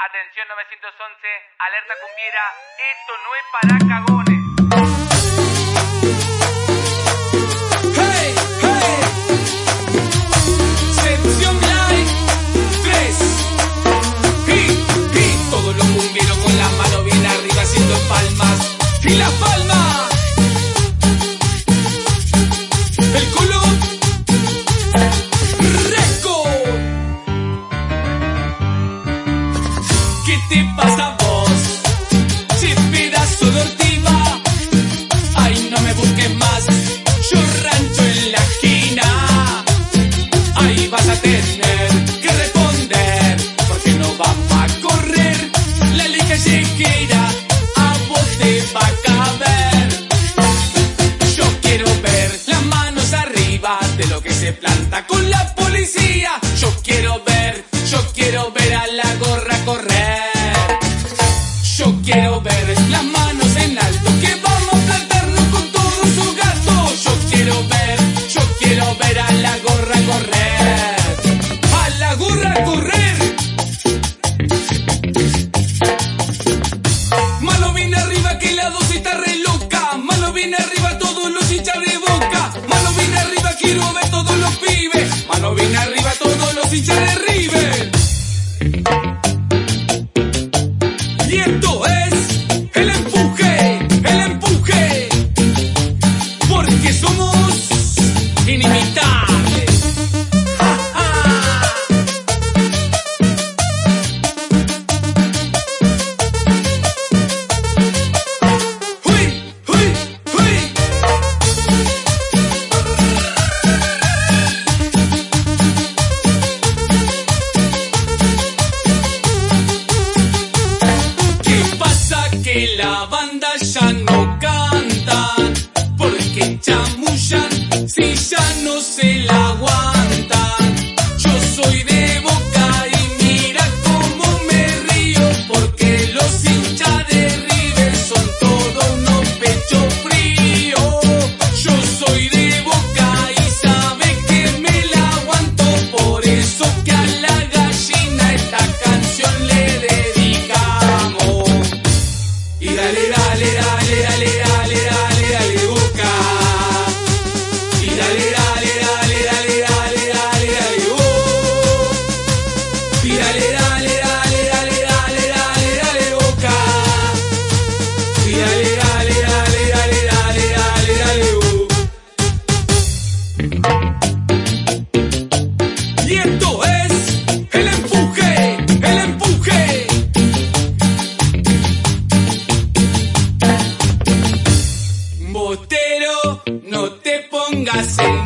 Atención 911, alerta cumbiera, esto no es para cagones. ¿Qué te pasa a vos? Che pedazo de. Ay, no me busques más. Yo rancho en la esquina. Ahí vas a tener que responder. Porque no vamos a correr la ley callejera. A vos te va a caber. Yo quiero ver las manos arriba de lo que se planta con la policía. Yo quiero ver, yo quiero ver a la gorra correr quiero ver las manos en alto que vamos a plantarnos con todo su gasto. Yo quiero ver. somos inimitables. callan si ya no I see.